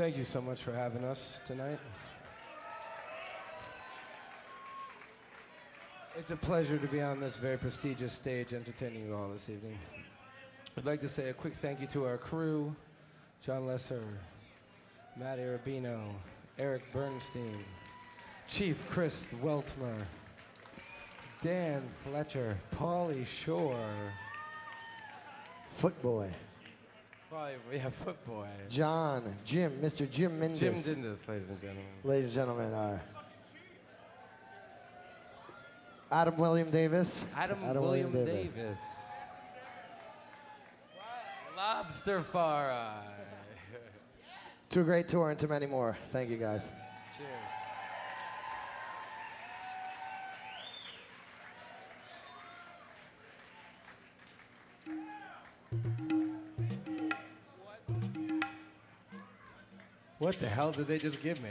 Thank you so much for having us tonight. It's a pleasure to be on this very prestigious stage entertaining you all this evening. I'd like to say a quick thank you to our crew John Lesser, Matt Arabino, Eric Bernstein, Chief Chris Weltmer, Dan Fletcher, Paulie Shore, Footboy. Probably, yeah, Footboy. John, Jim, Mr. Jim Mendes. Jim Dindis, ladies and gentlemen. Ladies and gentlemen, our Adam William Davis. Adam, William, Davis. Lobster Far To a great tour and to many more. Thank you, guys. Cheers. What the hell did they just give me?